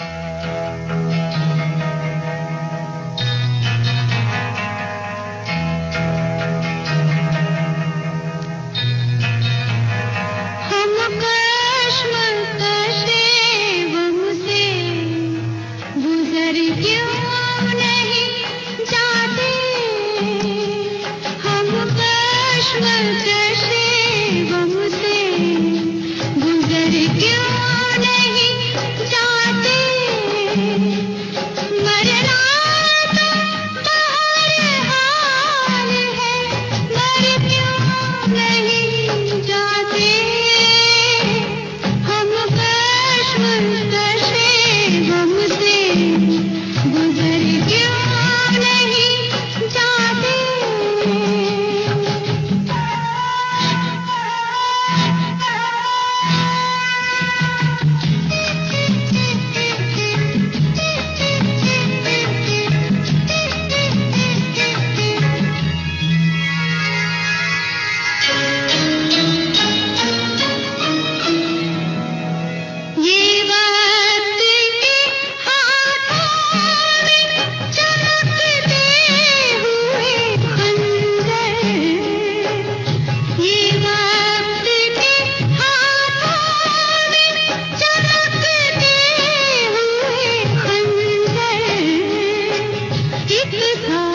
Bye. किस